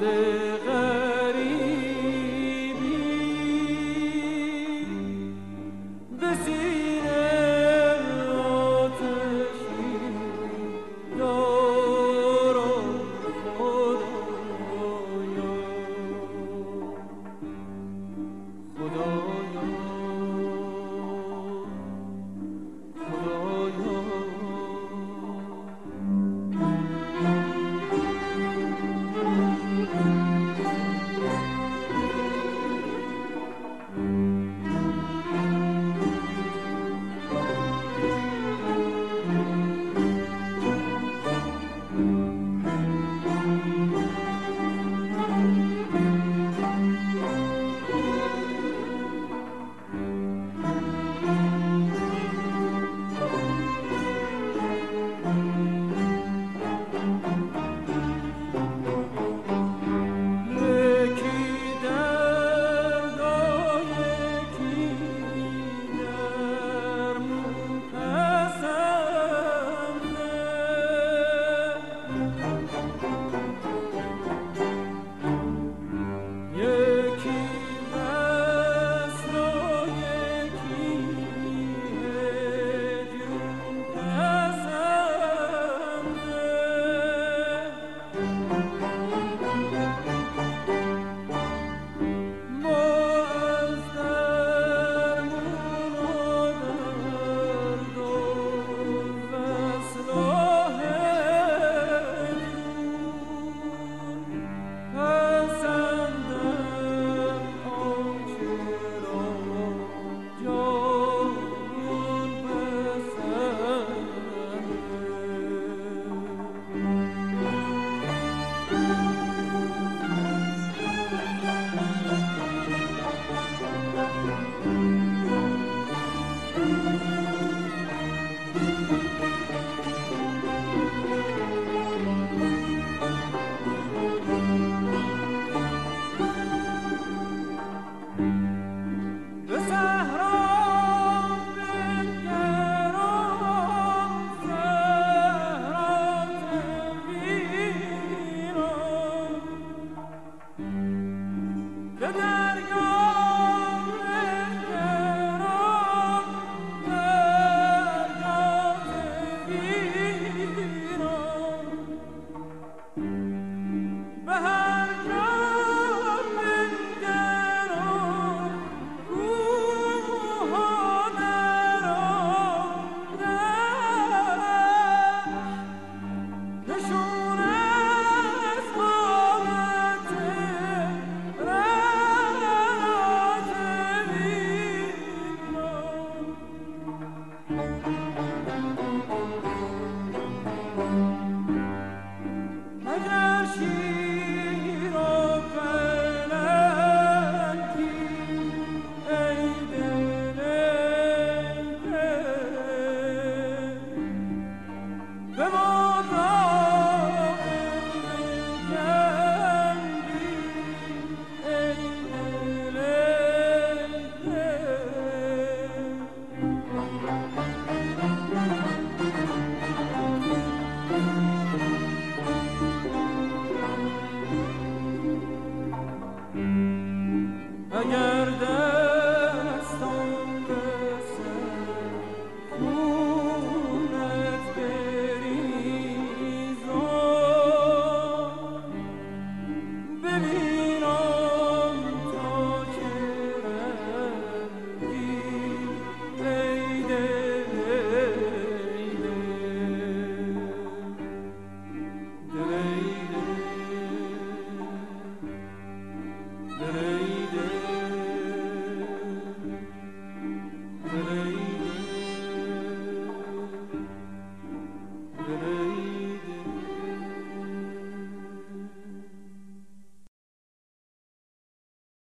day.